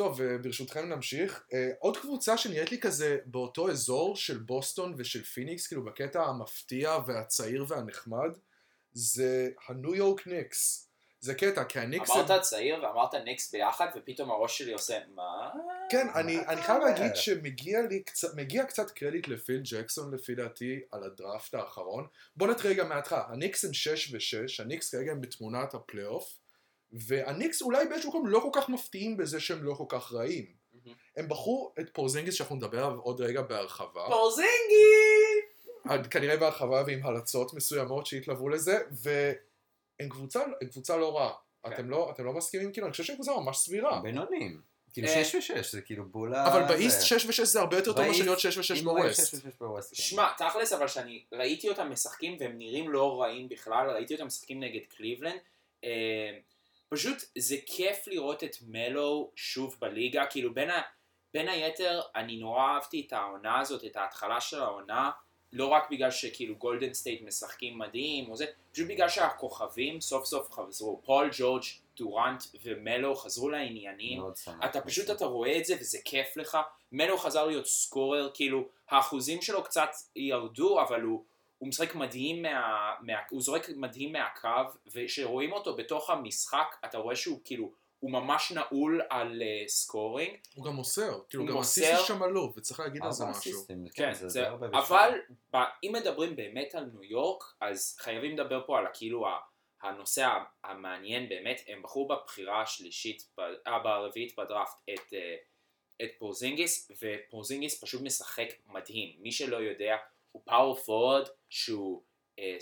טוב, וברשותכם נמשיך. אה, עוד קבוצה שנראית לי כזה באותו אזור של בוסטון ושל פיניקס, כאילו בקטע המפתיע והצעיר והנחמד, זה הניו יורק ניקס. זה קטע, כי הניקס... אמרת צעיר ואמרת ניקס ביחד, ופתאום הראש שלי עושה, מה? כן, אני, מה אני אתה חייב אומר? להגיד שמגיע לי קצת, מגיע קצת קרדיט לפיל ג'קסון לפי דעתי על הדראפט האחרון. בוא נתחיל רגע מההתחלה, הניקס הם 6 ו-6, הניקס כרגע הם בתמונת הפלייאוף, והניקס אולי באיזשהו מקום לא כל כך מפתיעים בזה שהם לא כל כך רעים. הם בחרו את פורזינגיס שאנחנו נדבר עליו עוד רגע בהרחבה, פורזינגי! עד- כנראה בהרחבה ועם הלצות מסוימות שהתלוו לזה, והם קבוצה, קבוצה לא רעה. כן. אתם לא, אתם לא מסכימים? כאילו, אני חושב שהם קבוצה ממש סבירה. בינונים. כאילו אה. 6 ו-6 זה כאילו בולה... אבל. באיסט 6 ו-6 זה הרבה יותר טוב מאשר להיות 6 ו-6 אם הוא היה בווסט. 6 ו-6 בווסט. כן. שמע, תכלס, אבל שאני ראיתי אותם משחקים והם נראים לא רעים בכלל, ראיתי אותם משחקים נגד קליבלנד. פשוט זה כיף לראות את מלו שוב בליגה, כאילו בין, ה, בין היתר אני נורא אהבתי את העונה הזאת, את ההתחלה של העונה, לא רק בגלל שכאילו גולדן סטייט משחקים מדהים או זה, פשוט בגלל שהכוכבים סוף סוף חזרו, פול ג'ורג', דורנט ומלו חזרו לעניינים. אתה פשוט אתה רואה את זה וזה כיף לך. מלו חזר להיות scorer, כאילו האחוזים שלו קצת ירדו, אבל הוא, הוא משחק מדהים מה, מה... הוא זורק מדהים מהקו, וכשרואים אותו בתוך המשחק, אתה רואה שהוא כאילו, הוא ממש נעול על uh, scoring. הוא גם מוסר, כאילו גם מוסר. ה assist שם עלוב, וצריך להגיד על זה משהו. כן, כן, זה זה, די הרבה. אבל ב, אם מדברים באמת על ניו יורק, אז חייבים לדבר פה על כאילו ה- הנושא המעניין באמת, הם בחרו בבחירה השלישית, אה, ברביעית בדראפט את, אה, את פורזינגיס, ופורזינגיס פשוט משחק מדהים. מי שלא יודע, הוא פאור פורד שהוא אה,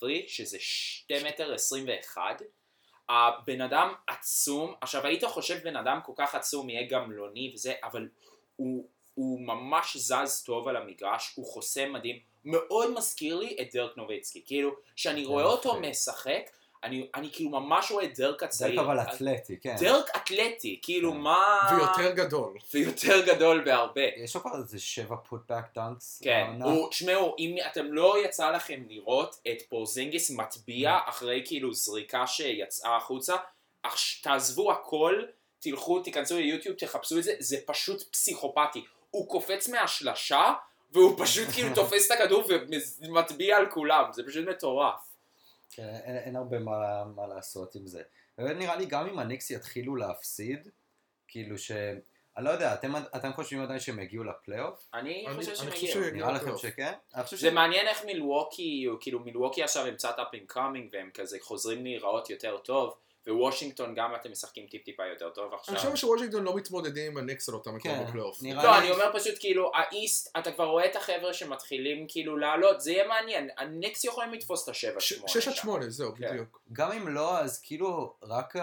7-3, שזה 2 מטר 21. הבן אדם עצום, עכשיו היית חושב בן אדם כל כך עצום יהיה גמלוני וזה, אבל הוא, הוא ממש זז טוב על המגרש, הוא חוסם מדהים, מאוד מזכיר לי את דרק נוביצקי, כאילו, כשאני רואה אותו. משחק, אני, אני כאילו ממש רואה את דרק הצעיר. דרך אבל אתלטי, כן. דרק אתלטי, כאילו כן. מה... ויותר גדול. ויותר גדול בהרבה. יש לו כבר איזה שבע פוטבק דאנקס. כן. הוא, תשמעו, אם אתם לא יצא לכם לראות את פורזינגיס מטביע Mm. אחרי כאילו זריקה שיצאה החוצה, אך- תעזבו הכל, תלכו, תיכנסו ליוטיוב, תחפשו את זה, זה פשוט פסיכופתי. הוא קופץ מהשלשה, והוא פשוט כאילו תופס את הכדור ומטביע על כולם, זה פשוט מטורף. כן, אין, אין הרבה מה, מה לעשות עם זה. באמת נראה לי גם אם הניקס יתחילו להפסיד, כאילו ש... אני לא יודע, אתם, אתם חושבים עדיין שהם יגיעו לפלייאוף? אני אני- חושב אני שהם חושב יגיעו. נראה לכם. שכן? זה מעניין איך מילווקי, כאילו מילווקי עכשיו הם קצת up and coming והם כזה חוזרים להיראות יותר טוב, ווושינגטון גם אתם משחקים טיפ טיפה יותר טוב עכשיו. אני חושב שוושינגטון לא מתמודדים עם הניקס על אותם מקום כן, בפלייאוף. לא, אני אומר פשוט כאילו, ה East, אתה כבר רואה את החבר'ה שמתחילים כאילו לעלות, זה יהיה מעניין, הניקס יכולים לתפוס את השבע שמונה. שש עד. שמונה, זהו, כן. בדיוק. גם אם לא, אז כאילו רק.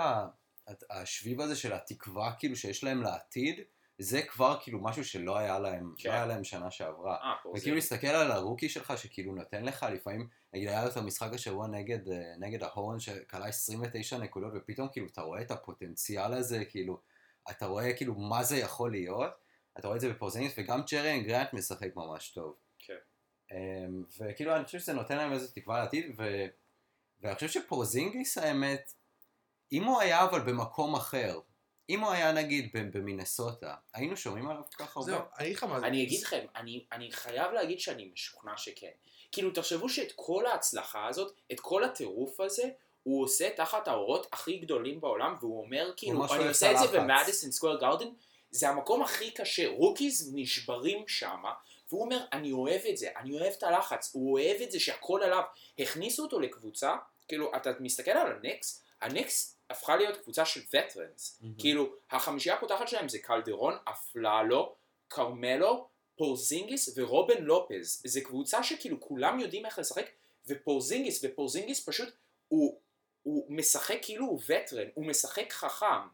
השביב הזה של התקווה כאילו שיש להם לעתיד, זה כבר כאילו משהו שלא היה להם, כן. לא היה להם שנה שעברה. אה, פה זה- וכאילו להסתכל על הרוקי שלך שכאילו נותן לך לפעמים, נגיד היה לו את המשחק השבוע נגד, אה, נגד ההורן שכלה 29 נקודות ופתאום כאילו אתה רואה את הפוטנציאל הזה, כאילו, אתה רואה כאילו מה זה יכול להיות, אתה רואה את זה בפורזינגיס וגם צ'ריאן גרנט משחק ממש טוב. כן. אמ, וכאילו אני חושב שזה נותן להם איזו תקווה לעתיד, ו... ואני חושב שפורזינגיס האמת, אם הוא היה אבל במקום אחר, אם הוא היה נגיד ב- במינסוטה, היינו שומעים עליו כל כך הרבה. זהו, אני אגיד לך מה זה. אני אגיד לכם, אני, אני חייב להגיד שאני משוכנע שכן. כאילו, תחשבו שאת כל ההצלחה הזאת, את כל הטירוף הזה, הוא עושה תחת האורות הכי גדולים בעולם, והוא אומר, כאילו, אני עושה את זה. במדיסון סקוויר גארדן, זה המקום הכי קשה, rookies נשברים שמה, והוא אומר, אני אוהב את זה, אני אוהב את הלחץ, הוא אוהב את זה שהכל עליו. הכניסו אותו לקבוצה, כאילו, אתה מסתכל על הניקס, הניקס הפכה להיות קבוצה של veterans. מהמם. כאילו, החמישייה הפותחת שלהם זה קלדרון, אפללו, כרמלו, פורזינגיס ורובן לופז. זה קבוצה שכאילו כולם יודעים איך לשחק, ופורזינגיס, ופורזינגיס פשוט, הוא, הוא משחק כאילו הוא וטרן, הוא משחק חכם.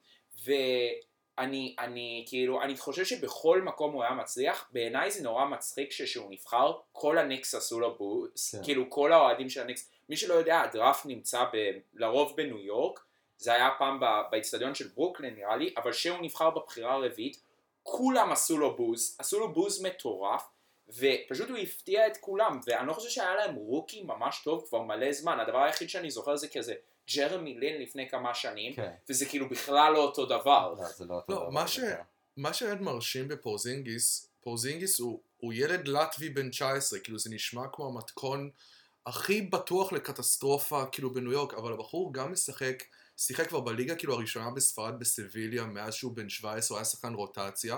ואני, אני, כאילו, אני חושב שבכל מקום הוא היה מצליח, בעיניי זה נורא מצחיק שכשהוא נבחר, כל הניקס עשו לו בוז, כן. כאילו כל האוהדים של הניקס, מי שלא יודע, הדראפט נמצא ב, לרוב בניו יורק, זה היה פעם באיצטדיון של ברוקלין נראה לי, אבל כשהוא נבחר בבחירה הרביעית, כולם עשו לו בוז, עשו לו בוז מטורף, ופשוט הוא הפתיע את כולם, ואני לא חושב שהיה להם rookie ממש טוב כבר מלא זמן, הדבר היחיד שאני זוכר זה כזה ג'רמי לין לפני כמה שנים, כן. וזה כאילו בכלל לא אותו דבר. לא, זה לא אותו לא, דבר. מה ש-. מה שבאמת מרשים בפורזינגיס, פורזינגיס הוא, הוא ילד לטבי בן 19, כאילו זה נשמע כמו המתכון הכי בטוח לקטסטרופה כאילו בניו יורק, אבל הבחור גם משחק, שיחק כבר בליגה כאילו הראשונה בספרד בסביליה מאז שהוא בן 17, הוא היה שחקן רוטציה,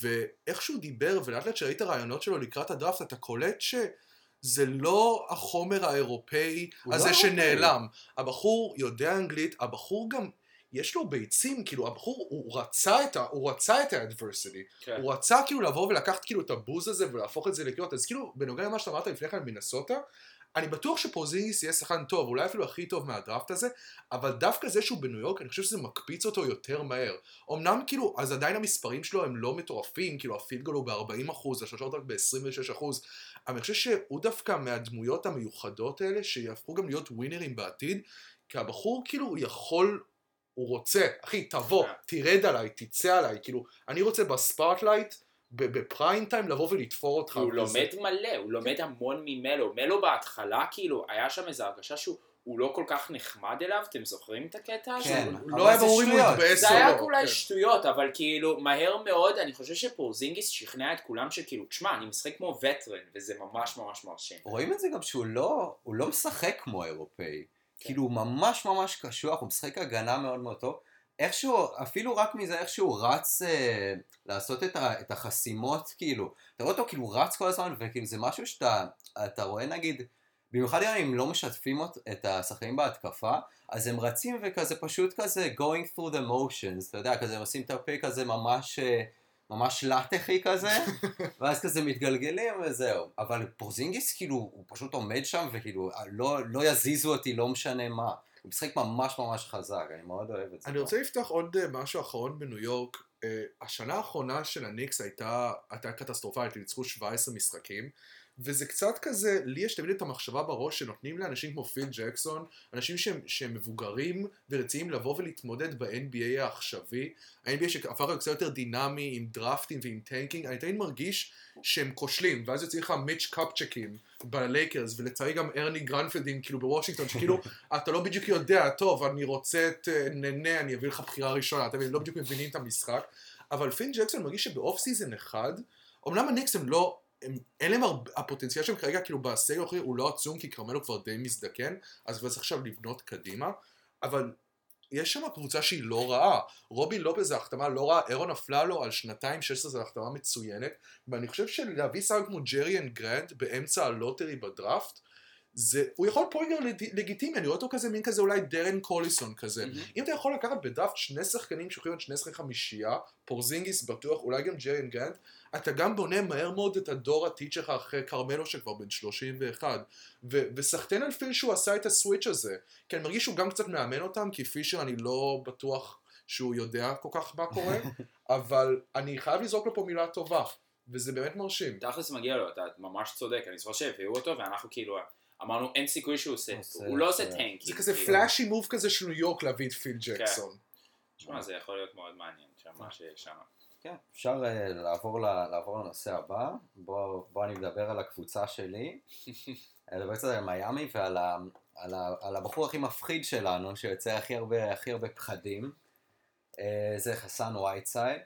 ואיך שהוא דיבר, ולאט לאט שראית רעיונות שלו לקראת הדראפט, אתה קולט שזה לא החומר האירופאי הזה לא אירופאי. שנעלם. הבחור יודע אנגלית, הבחור גם, יש לו ביצים, כאילו הבחור, הוא רצה את ה- הוא רצה את האדברסיטי. כן. הוא רצה כאילו לבוא ולקחת כאילו את הבוז הזה ולהפוך את זה לקריאות, אז כאילו, בנוגע למה שאתה אמרת לפני כן על מינסוטה, אני בטוח שפורזינגיס יהיה שחקן טוב, אולי אפילו הכי טוב מהדראפט הזה, אבל דווקא זה שהוא בניו יורק, אני חושב שזה מקפיץ אותו יותר מהר. אמנם כאילו, אז עדיין המספרים שלו הם לא מטורפים, כאילו ה field goal הוא ב-40 אחוז, השלושות רק ב-26 אחוז, אבל אני חושב שהוא דווקא מהדמויות המיוחדות האלה, שיהפכו גם להיות ווינרים בעתיד, כי הבחור כאילו הוא יכול, הוא רוצה, אחי, תבוא, כן. תרד עליי, תצא עליי, כאילו, אני רוצה ב spotlight, ב prime time לבוא ולתפור אותך. הוא וזה- לומד מלא, הוא לומד המון ממלו. מלו בהתחלה, כאילו, היה שם איזו הרגשה שהוא הוא לא כל כך נחמד אליו, אתם זוכרים את הקטע הזה? כן, הוא אבל לא היה זה ברור אם הוא. התבאס זה או היה לא. אולי כן. שטויות, אבל כאילו, מהר מאוד, אני חושב שפורזינגיס שכנע את כולם שכאילו, תשמע, אני משחק כמו וטרן, וזה ממש ממש מרשים. רואים את זה גם שהוא לא, הוא לא משחק כמו אירופאי. כן. כאילו הוא ממש ממש קשוח, הוא משחק הגנה מאוד מאוד טוב. איכשהו, אפילו רק מזה איכשהו רץ אה, לעשות את, ה, את החסימות, כאילו. אתה רואה אותו כאילו רץ כל הזמן, וכאילו זה משהו שאתה אתה רואה נגיד, במיוחד אם לא משתפים את השחקנים בהתקפה, אז הם רצים וכזה פשוט כזה going through the motions, אתה יודע, כזה הם עושים את הפה כזה ממש... אה, ממש לטחי כזה, ואז כזה מתגלגלים וזהו. אבל פורזינגיס כאילו, הוא פשוט עומד שם וכאילו, לא, לא יזיזו אותי, לא משנה מה. הוא משחק ממש ממש חזק, אני מאוד אוהב את זה. אני רוצה לפתוח עוד אה, משהו אחרון בניו יורק. אה, השנה האחרונה של הניקס הייתה, הייתה קטסטרופלית, ניצחו 17 משחקים, וזה קצת כזה, לי יש תמיד את המחשבה בראש שנותנים לאנשים כמו פיל ג'קסון, אנשים שהם, שהם מבוגרים ורציניים לבוא ולהתמודד ב-NBA העכשווי, ה-NBA שהפך להיות קצת יותר דינמי עם דראפטים ועם tanking, אני תמיד מרגיש שהם כושלים, ואז יוצאים לך מיץ' קפצ'קים בלייקרס, ולצערי גם ארני גרנפלדים כאילו בוושינגטון, שכאילו אתה לא בדיוק יודע, טוב, אני רוצה את אה, ננה, אני אביא לך בחירה ראשונה, אתם לא בדיוק מבינים את המשחק, אבל פיל ג'קסון מרגיש שב off-season אחד, אמנם הניקס הם לא, הם, אין להם הרבה, הפוטנציאל שלהם כרגע כאילו בסגל האחורי הוא לא עצום, כי כרמלו כבר די מזדקן, אז הוא עכשיו לבנות קדימה, אבל יש שם קבוצה שהיא לא רעה, רובן לופז זה החתמה לא רעה, ארון אפללו על שנתיים 16 זו החתמה מצוינת, ואני חושב שלהביא שחקן כמו ג'ריאן גרנט באמצע ה lottery בדראפט, זה, הוא יכול point guard לג- לגיטימי, אני רואה אותו כזה מין כזה אולי דרן קוליסון כזה. מהמם. אם אתה יכול לקחת בדראפט שני שחקנים שיכולים להיות שני שחקני חמישייה, פורזינגיס בטוח, אולי גם ג'ריאן גרנט, אתה גם בונה מהר מאוד את הדור העתיד שלך אחרי כרמלו שכבר בן 31. ו- וסחטיין על פיל שהוא עשה את ה switch הזה. כי אני מרגיש שהוא גם קצת מאמן אותם, כי פישר אני לא בטוח שהוא יודע כל כך מה קורה, אבל אני חייב לזרוק לו פה מילה טובה, וזה באמת מרשים. תכלס מגיע לו, אתה ממש צודק, אני זוכר שהביאו אותו ואנחנו כאילו אמרנו אין סיכוי שהוא עושה, עושה- הוא לא עושה טנקים. זה כזה כאילו. flashy move כזה של ניו יורק להביא את פיל ג'קסון. תשמע, זה יכול להיות מאוד מעניין, שם מה שיש שם. כן, אפשר אה, לעבור, ל- לעבור לנושא הבא. בוא, בוא אני מדבר על הקבוצה שלי. אני אדבר קצת על מיאמי ועל ה, על ה, על הבחור הכי מפחיד שלנו, שיוצא הכי הרבה, הכי הרבה פחדים. אה, זה חסן וייטסייד.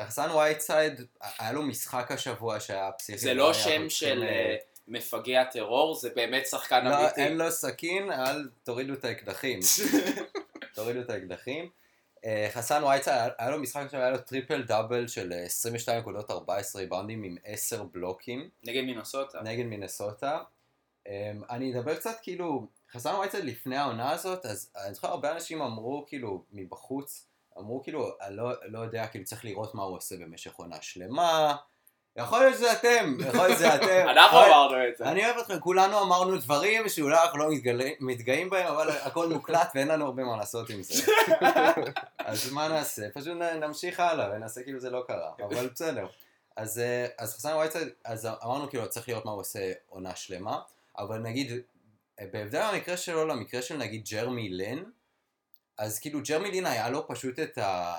חסן וייטסייד, היה לו משחק השבוע שהיה פסיכי. זה לא שם של אה, מפגע טרור, זה באמת שחקן לא, אמיתי. אין לו סכין, אל תורידו את האקדחים. תורידו את האקדחים. אה, חסן וייטסייד, היה- לו משחק עכשיו, היה לו טריפל דאבל של אה, 22 נקודות 14 ריבאונדים עם 10 בלוקים נגד מינוסוטה. נגד מינסוטה. אה, אני אדבר קצת כאילו, חסן וייטסייד לפני העונה הזאת, אז אני זוכר הרבה אנשים אמרו כאילו מבחוץ, אמרו כאילו, אני לא, לא יודע, כאילו צריך לראות מה הוא עושה במשך עונה שלמה. יכול להיות שזה אתם, יכול להיות שזה אתם. אנחנו אמרנו את זה. אני אוהב אתכם, כולנו אמרנו דברים שאולי אנחנו לא מתגאים בהם, אבל הכל מוקלט ואין לנו הרבה מה לעשות עם זה. אז מה נעשה? פשוט נמשיך הלאה ונעשה כאילו זה לא קרה, אבל בסדר. אז, אה, חסן וייצד, אז אמרנו כאילו צריך לראות מה הוא עושה עונה שלמה, אבל נגיד, אה, בהבדל מהמקרה שלו למקרה של נגיד ג'רמי לין, אז כאילו ג'רמי לין היה לו פשוט את ה...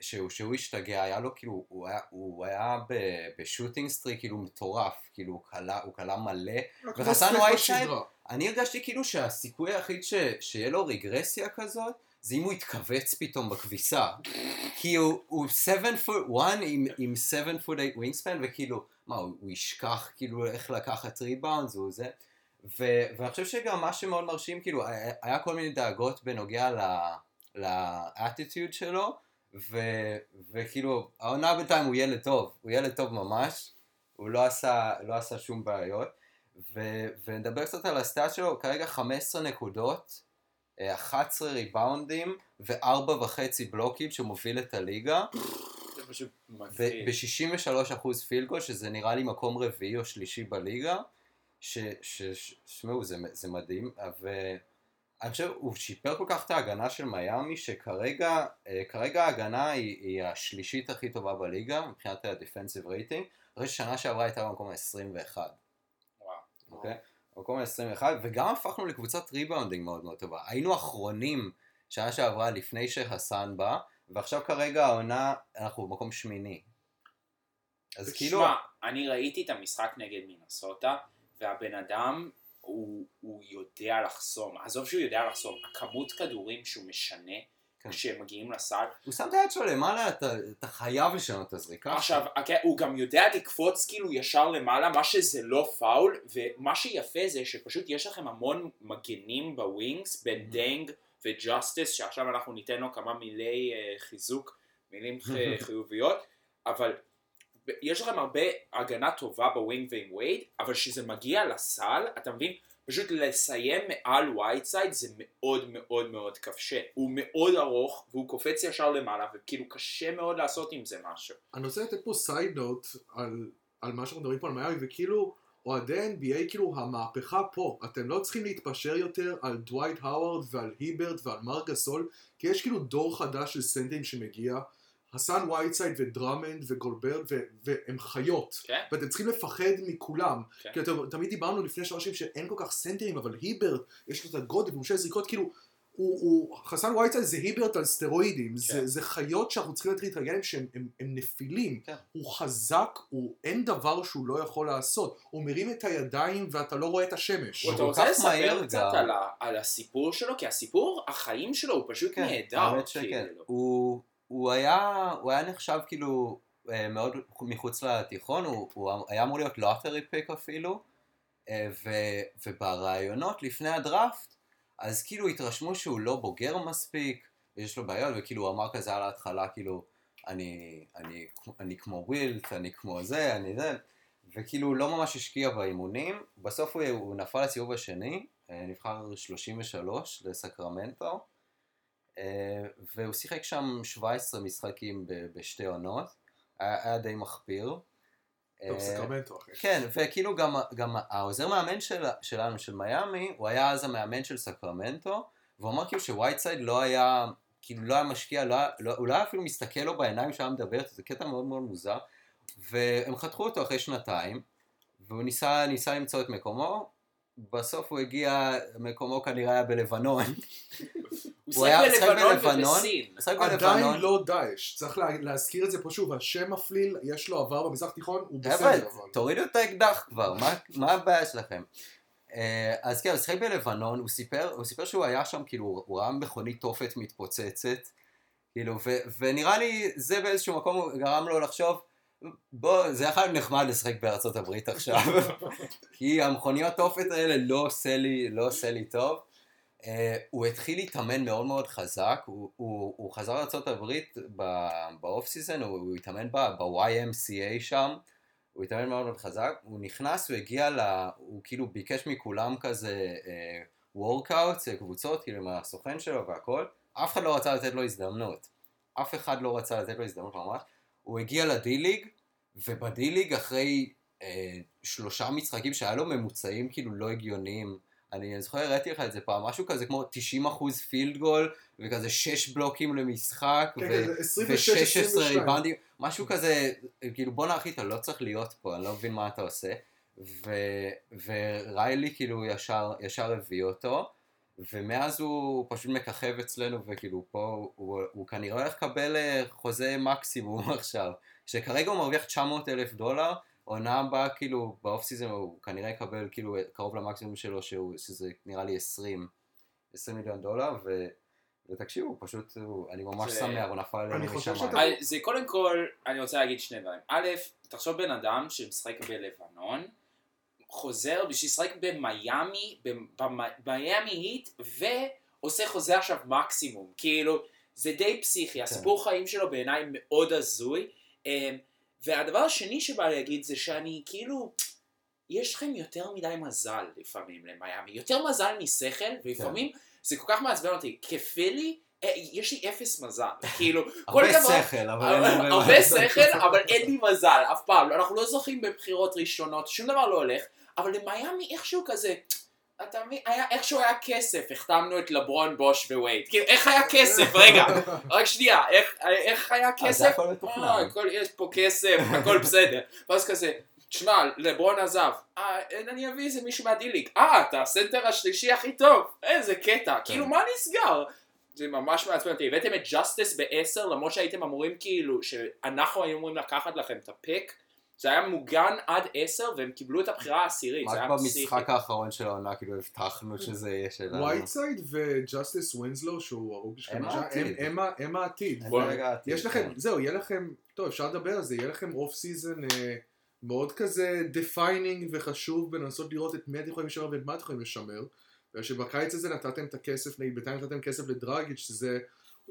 שהוא, שהוא השתגע, היה לו כאילו, הוא היה, הוא היה ב- ב shooting streak כאילו מטורף, כאילו הוא כלה, הוא כלה מלא, כמו חסן? בשגרה. אני הרגשתי כאילו שהסיכוי היחיד ש... שיהיה לו רגרסיה כזאת, זה אם הוא יתכווץ פתאום בכביסה. כי הוא, הוא 7 foot 1 עם, עם 7 foot 8 wingspan, וכאילו, מה, הוא, הוא ישכח כאילו איך לקחת rebounds, הוא זה. ו, ואני חושב שגם מה שמאוד מרשים, כאילו, היה, היה כל מיני דאגות בנוגע לאטיטיוד שלו, ו, וכאילו, העונה בינתיים הוא ילד טוב, הוא ילד טוב ממש, הוא לא עשה, לא עשה שום בעיות. ו, ונדבר קצת על הסטאט שלו, כרגע 15 נקודות, 11 ריבאונדים ו-4 וחצי בלוקים שמוביל את הליגה. זה פשוט מפחיד. ב-63% פילגול, שזה נראה לי מקום רביעי או שלישי בליגה, ששמעו, זה, זה מדהים, ואני חושב, הוא שיפר כל כך את ההגנה של מיאמי, שכרגע אה, כרגע ההגנה היא, היא השלישית הכי טובה בליגה, מבחינת ה-defensive rating, אחרי ששנה שעברה הייתה במקום ה-21. וואו. אוקיי? במקום ה-21, וגם הפכנו לקבוצת rebounding מאוד מאוד טובה. היינו אחרונים שנה שעברה לפני שחסן בא, ועכשיו כרגע העונה, אנחנו במקום שמיני. אז כאילו... תשמע, אני ראיתי את המשחק נגד מינסוטה, והבן אדם, הוא, הוא יודע לחסום. עזוב שהוא יודע לחסום, הכמות כדורים שהוא משנה, כן. כשהם מגיעים לסל, הוא שם את היד שלו למעלה, אתה, אתה חייב לשנות את הזריקה. עכשיו, אוקיי, הוא גם יודע לקפוץ כאילו ישר למעלה, מה שזה לא פאול, ומה שיפה זה שפשוט יש לכם המון מגנים ב wings, בין Mhm. דנג וג'סטיס, שעכשיו אנחנו ניתן לו כמה מילי אה, חיזוק, מילים חיוביות, אבל יש לכם הרבה הגנה טובה ב wing ועם וייד, אבל כשזה מגיע לסל, אתה מבין? פשוט לסיים מעל וייטסייד זה מאוד מאוד מאוד קשה. הוא מאוד ארוך, והוא קופץ ישר למעלה, וכאילו קשה מאוד לעשות עם זה משהו. אני רוצה לתת פה side note על, על מה שאנחנו מדברים פה על מיאמי, וכאילו, אוהדי NBA, כאילו, המהפכה פה. אתם לא צריכים להתפשר יותר על דווייט הווארד ועל היברט ועל מארק גאסול, כי יש כאילו דור חדש של סנטרים שמגיע. חסן וייטסייד ודראמונד וגובר, ו- והם חיות. כן? ואתם צריכים לפחד מכולם. כן. כי אתם, תמיד דיברנו לפני שלוש שנים שאין כל כך סנטרים, אבל היברט, יש לו את הגודל, הוא משל זריקות, כאילו, הוא, הוא, חסן וייטסייד זה היברט על סטרואידים, כן. זה, זה חיות שאנחנו צריכים להתחיל להתרגל אליהם שהם הם, הם נפילים, כן. הוא חזק, הוא, אין דבר שהוא לא יכול לעשות, הוא מרים את הידיים ואתה לא רואה את השמש. הוא אתה רוצה לספר קצת. על, ה, על הסיפור שלו? כי הסיפור, החיים שלו הוא פשוט כן, נהדר. האמת שכן. הוא, הוא, היה, הוא היה נחשב כאילו אה, מאוד מחוץ לתיכון, הוא, הוא היה אמור להיות lottery pick אפילו, אה, ו, ובראיונות לפני הדראפט, אז כאילו התרשמו שהוא לא בוגר מספיק, ויש לו בעיות, וכאילו הוא אמר כזה על ההתחלה, כאילו, אני, אני, אני כמו ווילט, אני כמו זה, אני זה, וכאילו לא ממש השקיע באימונים, בסוף הוא, הוא נפל לסיבוב השני, אה, נבחר 33 לסקרמנטו, והוא שיחק שם 17 משחקים בשתי עונות, היה, די מחפיר. טוב, אה, סקרמנטו אחי. כן, וכאילו גם, גם העוזר מאמן של, שלנו, של מיאמי, הוא היה אז המאמן של סקרמנטו, והוא אמר כאילו שווייטסייד לא היה, כאילו לא היה משקיע, לא, לא, הוא לא היה אפילו מסתכל לו בעיניים כשהיה מדבר, זה קטע מאוד מאוד מוזר, והם חתכו אותו אחרי שנתיים, והוא ניסה, ניסה למצוא את מקומו, בסוף הוא הגיע, מקומו כנראה היה בלבנון, הוא היה משחק בלבנון. ובסין. משחק עדיין לא דאעש, צריך לה, להזכיר את זה פה שוב, השם מפליל, יש לו עבר במזרח תיכון, הוא בסדר אבל. תורידו את האקדח כבר, מה, הבעיה שלכם? אה, אז כן, הוא שיחק בלבנון, הוא סיפר, הוא סיפר שהוא היה שם, כאילו, הוא ראה מכונית תופת מתפוצצת, כאילו, ו, ונראה לי זה באיזשהו מקום גרם לו לחשוב, בוא, זה יכול להיות נחמד לשחק בארצות הברית עכשיו, כי המכוניות תופת האלה לא עושה לי, לא עושה לי טוב. Uh, הוא התחיל להתאמן מאוד מאוד חזק, הוא, הוא, הוא חזר לארה"ב ב off-season, הוא, הוא התאמן ב-YMCA שם, הוא התאמן מאוד מאוד חזק, הוא נכנס, הוא הגיע ל... הוא כאילו ביקש מכולם כזה workouts, קבוצות, כאילו עם הסוכן שלו והכל, אף אחד לא רצה לתת לו הזדמנות. אף אחד לא רצה לתת לו הזדמנות ממש. הוא הגיע ל D-League, וב D-League אחרי אה, שלושה משחקים שהיה לו ממוצעים כאילו לא הגיוניים, אני אני זוכר, הראיתי לך את זה פעם, משהו כזה כמו 90% פילד גול, וכזה 6 בלוקים למשחק, כן, ו- כן, 26, ו-16 22. ריבנדים, משהו כזה, כאילו בואנה אחי, אתה לא צריך להיות פה, אני לא מבין מה אתה עושה. ו- וריילי כאילו ישר, ישר הביא אותו, ומאז הוא פשוט מככב אצלנו, וכאילו פה הוא, הוא כנראה הולך לקבל אה, חוזה מקסימום עכשיו, שכרגע הוא מרוויח 900 אלף דולר, עונה הבאה, כאילו, באוף סיזון הוא כנראה יקבל כאילו קרוב למקסימום שלו, שהוא, שזה נראה לי 20, 20 מיליון דולר, ו... ותקשיבו, פשוט, הוא, אני ממש זה- שמח, הוא נפל עלינו משמיים. שאתה- זה קודם כל, אני רוצה להגיד שני דברים. א', תחשוב בן אדם שמשחק בלבנון, חוזר בשביל לשחק במיאמי, במ- במיאמי היט, ועושה חוזה עכשיו מקסימום. כאילו, זה די פסיכי. הסיפור חיים שלו בעיניי מאוד הזוי. אמ, והדבר השני שבא לי להגיד זה שאני כאילו, יש לכם יותר מדי מזל לפעמים למיאמי. יותר מזל משכל, ולפעמים זה כל כך מעצבן אותי. כפילי, אה, יש לי אפס מזל. כאילו, כל הרבה דבר... שכל, אבל אין הרבה הרבה מזל. שכל, אבל אין לי מזל, אף פעם. אנחנו לא זוכים בבחירות ראשונות, שום דבר לא הולך, אבל למיאמי איכשהו כזה, אתה מבין, היה איכשהו היה כסף, החתמנו את לברון, בוש ווייד. כאילו, איך היה כסף? רגע, רק שנייה, איך- איך היה אה, כסף? הכל מתוכנן. אה, יש פה כסף, הכל בסדר. ואז כזה, תשמע, לברון עזב, אה, אני אביא איזה מישהו מה D-League, אה, אתה הסנטר השלישי הכי טוב, איזה קטע, כאילו, מה נסגר? זה ממש מעצבן אותי, הבאתם את ג'סטיס בעשר, למרות שהייתם אמורים כאילו, שאנחנו היינו אמורים לקחת לכם את ה pick, זה היה מוגן עד עשר, והם קיבלו את הבחירה העשירית, זה רק היה פסיכי. במשחק האחרון של העונה, כאילו, הבטחנו שזה יהיה שלנו. וייטסייד וג'סטיס ווינסלו, שהוא הרוקי שלכם, הם העתיד. יש לכם, כן. זהו, יהיה לכם, טוב, אפשר לדבר על זה, יהיה לכם off-season מאוד כזה defining וחשוב בלנסות לראות את מי אתם יכולים לשמר ואת מה אתם יכולים לשמר. ושבקיץ הזה נתתם את הכסף, בינתיים נתתם כסף לדרגיץ' שזה,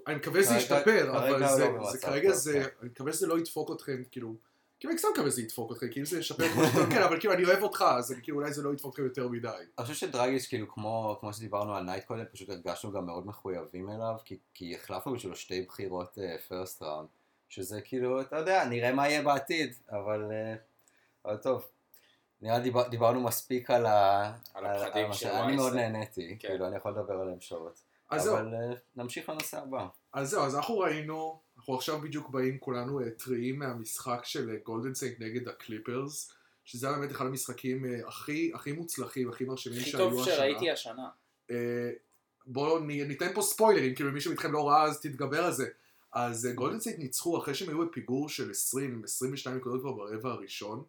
אני מקווה שזה ישתפר, אבל לא זה, כרגע זה, כן. אני מקווה שזה לא ידפוק אתכם, כאילו, כאילו אני סתם מקווה שזה ידפוק אתכם, כאילו זה ישפר כמו שאתה, כן, אבל כאילו אני אוהב אותך, אז אני, כאילו אולי זה לא ידפוק אתכם יותר מדי. אני חושב שדרגיץ', כאילו, כמו, כמו שדיברנו על נייט קודם, פשוט הרגשנו גם מאוד מחויבים אליו, כי, כי החלפנו בשבילו שתי בחירות first round, שזה כאילו, אתה יודע, נראה מה יהיה בעתיד, אבל, אה, אבל טוב. נראה לי דיבר, דיברנו מספיק על ה... על ההיט של מיאמי. מאוד נהניתי, כן. כאילו, אני יכול לדבר עליהם שעות. אז זהו, אבל אה, נמשיך לנושא הבא. אז זהו, אז אנחנו ראינו, אנחנו עכשיו בדיוק באים כולנו אה, טריים מהמשחק של גולדן סייט נגד הקליפרס, שזה היה באמת אחד המשחקים אה, הכי הכי מוצלחים, הכי מרשימים הכי שהיו טוב השנה. שראיתי השנה. אה, בואו ניתן פה ספוילרים, כאילו אם מישהו מכם לא ראה אז תתגבר על זה. אז אה, גולדן סטייט ניצחו אחרי שהם היו בפיגור של 20, 22 נקודות כבר ברבע הראשון,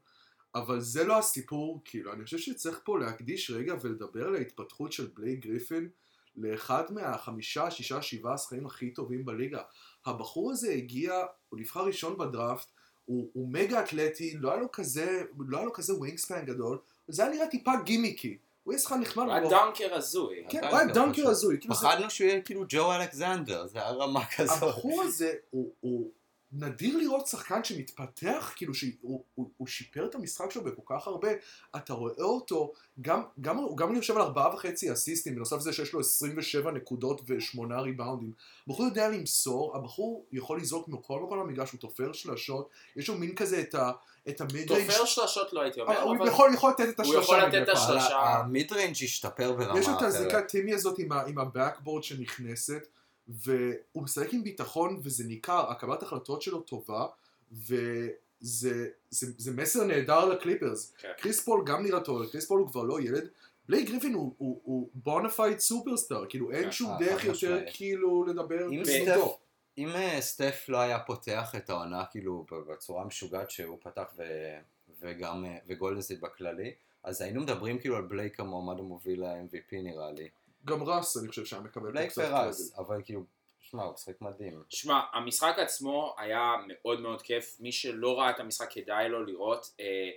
אבל זה לא הסיפור, כאילו, אני חושב שצריך פה להקדיש רגע ולדבר על ההתפתחות של בלייק גריפין לאחד מהחמישה, שישה, שבעה השחקנים הכי טובים בליגה. הבחור הזה הגיע, הוא נבחר ראשון בדראפט, הוא, הוא מגה אתלטי, לא היה לו כזה, לא היה לו כזה wingspan גדול, זה היה נראה טיפה גימיקי. הוא יהיה שחקן נחמד, הוא היה dunker הזוי. כן, הוא היה dunker פשוט. הזוי. כאילו זה- פחדנו שהוא יהיה כאילו ג'ו אלכסנדר, זה היה רמה כזאת. הבחור הזה הוא, הוא נדיר לראות שחקן שמתפתח, כאילו שהוא הוא, הוא, הוא שיפר את המשחק שלו בכל כך הרבה, אתה רואה אותו, גם, גם, הוא גם יושב על ארבעה וחצי אסיסטים, בנוסף לזה שיש לו 27 נקודות ושמונה ריבאונדים. הבחור יודע למסור, הבחור יכול לזרוק מכל מקום למגרש, הוא תופר שלשות, יש לו מין כזה את ה... את ה mid-range תופר שלשות לא הייתי אומר, הוא אבל יכול, יכול לתת את הוא יכול השלושה לתת את. השלושה. שלושה. ה mid-range השתפר ברמה יש לו את אחרת. הזריקת טימי הזאת עם, ה- עם ה backboard שנכנסת, והוא משחק עם ביטחון וזה ניכר, הקבלת החלטות שלו טובה, וזה זה, זה מסר נהדר לקליפרס. כן. קריס פול גם נראה טוב, קריס פול הוא כבר לא ילד. בלייק גריפין הוא, הוא, הוא bona fide superstar, כאילו אין כן, שום אה, דרך חד יותר משמעית. כאילו לדבר אם בזכותו. סטף, אם אה, סטף לא היה פותח את העונה כאילו בצורה המשוגעת שהוא פתח ו- וגם אה, וגולדן סטייט בכללי, אז היינו מדברים כאילו על בלייק המועמד המוביל ל-MVP נראה לי. גם רס אני חושב שהיה מקבל פה בלייק קצת ורס, קרדיט. אבל כאילו, שמע, הוא משחק מדהים. שמע, המשחק עצמו היה מאוד מאוד כיף, מי שלא ראה את המשחק כדאי לו לראות. אה,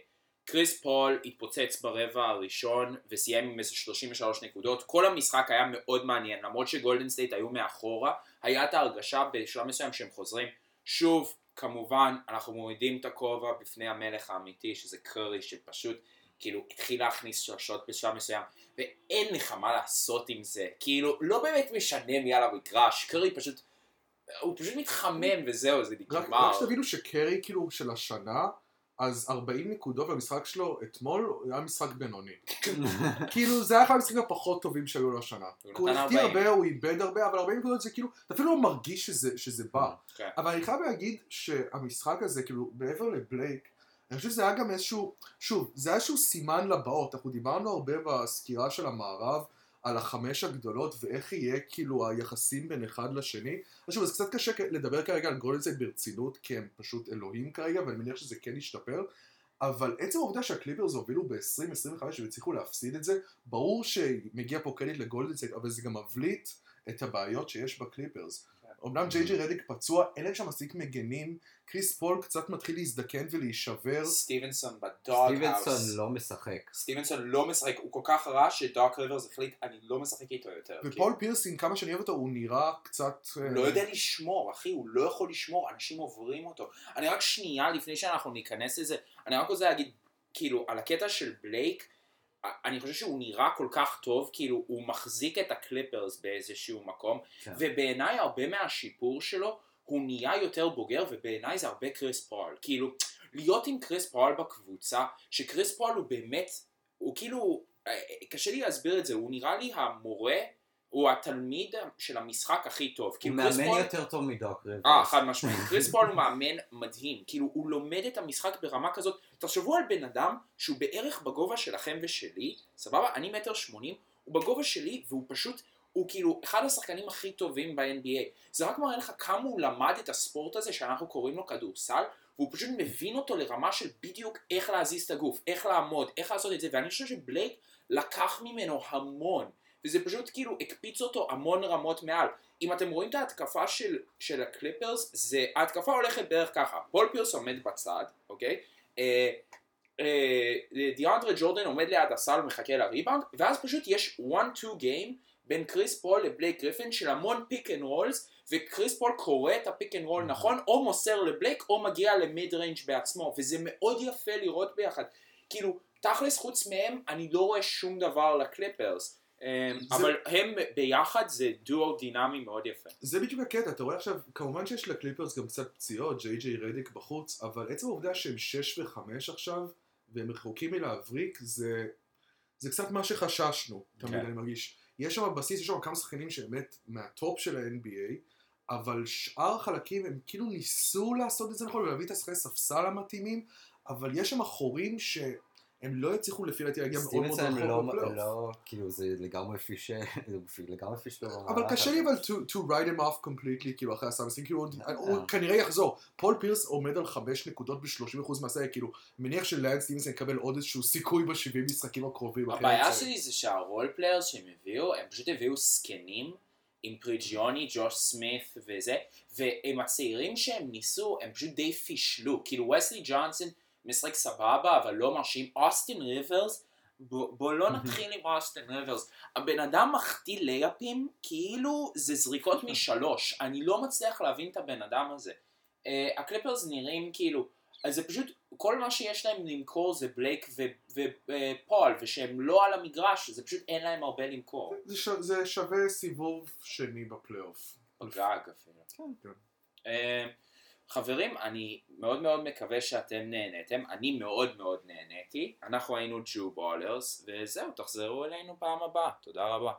קריס פול התפוצץ ברבע הראשון וסיים עם איזה 33 נקודות, כל המשחק היה מאוד מעניין, למרות שגולדן סטייט היו מאחורה, היה את ההרגשה בשלב מסוים שהם חוזרים. שוב, כמובן, אנחנו מורידים את הכובע בפני המלך האמיתי, שזה קרי, שפשוט כאילו התחיל להכניס שלשות בשלב מסוים, ואין לך מה לעשות עם זה, כאילו, לא באמת משנה מי על המגרש, קרי פשוט, הוא פשוט מתחמם וזהו, זה רק, נגמר. רק שתבינו שקרי כאילו של השנה, אז 40 נקודות במשחק שלו אתמול היה משחק בינוני. כאילו זה היה אחד המשחקים הפחות טובים שהיו לו השנה. הוא 40. הרבה, הוא איבד הרבה, אבל 40 נקודות זה כאילו, אתה אפילו לא מרגיש שזה, שזה בא. כן. אבל אני חייב להגיד שהמשחק הזה, כאילו, מעבר לבלייק, אני חושב שזה היה גם איזשהו, שוב, זה היה איזשהו סימן לבאות. אנחנו דיברנו הרבה בסקירה של המערב על החמש הגדולות ואיך יהיה כאילו היחסים בין אחד לשני. אז שוב, זה קצת קשה לדבר כרגע על גולדן סטייט ברצינות, כי הם פשוט אלוהים כרגע, ואני מניח שזה כן ישתפר. אבל עצם העובדה שהקליפרס הובילו ב-2025 והצליחו להפסיד את זה, ברור שמגיע פה קרדיט לגולדן סטייט, אבל זה גם מבליט את הבעיות שיש בקליפרס. אמנם ג'יי ג'יי רדיק פצוע, אין להם שם מספיק מגנים, קריס פול קצת מתחיל להזדקן ולהישבר. סטיבנסון ב dog סטיבנסון house. לא משחק. סטיבנסון לא משחק, הוא כל כך רע שדוק ריברס החליט, אני לא משחק איתו יותר. ופול פירס, עם כמה שאני אוהב אותו, הוא נראה קצת... אה, לא יודע לשמור, אחי, הוא לא יכול לשמור, אנשים עוברים אותו. אני רק שנייה לפני שאנחנו ניכנס לזה, אני רק רוצה להגיד, כאילו, על הקטע של בלייק, אני חושב שהוא נראה כל כך טוב, כאילו, הוא מחזיק את הקליפרס באיזשהו מקום, כן. ובעיניי הרבה מהשיפור שלו, הוא נהיה יותר בוגר, ובעיניי זה הרבה קריס פול. כאילו, להיות עם קריס פול בקבוצה, שקריס פול הוא באמת, הוא כאילו, אה, קשה לי להסביר את זה, הוא נראה לי המורה, הוא התלמיד של המשחק הכי טוב. הוא מאמן פול- יותר טוב מדוק ריברס. אה, חד משמעית. קריס פול הוא מאמן מדהים. כאילו, הוא לומד את המשחק ברמה כזאת. תחשבו על בן אדם שהוא בערך בגובה שלכם ושלי, סבבה? אני מטר שמונים, הוא בגובה שלי, והוא פשוט, הוא כאילו אחד השחקנים הכי טובים ב-NBA. זה רק מראה לך כמה הוא למד את הספורט הזה שאנחנו קוראים לו כדורסל, והוא פשוט מבין אותו לרמה של בדיוק איך להזיז את הגוף, איך לעמוד, איך לעשות את זה, ואני חושב שבלייק לקח ממנו המון. וזה פשוט כאילו הקפיץ אותו המון רמות מעל. אם אתם רואים את ההתקפה של, של הקליפרס, זה, ההתקפה הולכת בערך ככה, פול פירס עומד בצד, אוקיי? אה, אה, דיאנדרה ג'ורדן עומד ליד הסל ומחכה לריבאונד, ואז פשוט יש 1-2 game בין קריס פול לבלייק גריפין של המון pick and rolls, וקריס פול קורא את ה pick and roll נכון, או מוסר לבלייק, או מגיע ל mid-range בעצמו, וזה מאוד יפה לראות ביחד. כאילו, תכלס חוץ מהם, אני לא רואה שום דבר לקליפרס. זה- אבל הם ביחד זה דואו דינמי מאוד יפה. זה בדיוק הקטע, אתה רואה עכשיו, כמובן שיש לקליפרס גם קצת פציעות, ג'יי ג'יי רדיק בחוץ, אבל עצם העובדה שהם 6 ו-5 עכשיו, והם רחוקים מלהבריק, זה, זה קצת מה שחששנו, תמיד כן. אני מרגיש. יש שם בסיס, יש שם כמה שחקנים שבאמת מהטופ של ה-NBA, אבל שאר החלקים הם כאילו ניסו לעשות את זה נכון ולהביא את השחקני ספסל המתאימים, אבל יש שם חורים שהם לא הצליחו לפי דעתי להגיע מאוד מאוד רחוק לא, בפלייאוף. לא, כאילו זה לגמרי פיש, זה לגמרי פיש לא אבל קשה לי. אבל to, to write him off completely, כאילו אחרי הסאמסים, כאילו הוא- אה. הוא כנראה יחזור. פול פירס עומד על חמש נקודות ב-30% מהסרט, כאילו, מניח שלאן סטיבנסון יקבל עוד איזשהו סיכוי ב-70 משחקים הקרובים. הבעיה. שלי זה שהרול פליירס שהם הביאו, הם פשוט הביאו זקנים עם פריג'יוני, ג'וש סמית וזה, והם הצעירים שהם ניסו, הם פשוט די פישלו. כאילו וסלי ג'ונסון משחק סבבה, אבל לא מרשים. אוסטין ריברס, בוא, לא נתחיל עם אוסטין ריברס. הבן אדם מחטיא לייאפים, כאילו זה זריקות משלוש. אני לא מצליח להבין את הבן אדם הזה. Uh, הקליפרס נראים כאילו, אז זה פשוט, כל מה שיש להם למכור זה בלייק ופול, ושהם לא על המגרש, זה פשוט אין להם הרבה למכור. זה, ש... זה שווה סיבוב שני בפלייאוף. בגג אפילו. כן. אה, חברים, אני מאוד מאוד מקווה שאתם נהניתם, אני מאוד מאוד נהניתי, אנחנו היינו ג'ו בולרס, וזהו, תחזרו אלינו פעם הבאה, תודה רבה.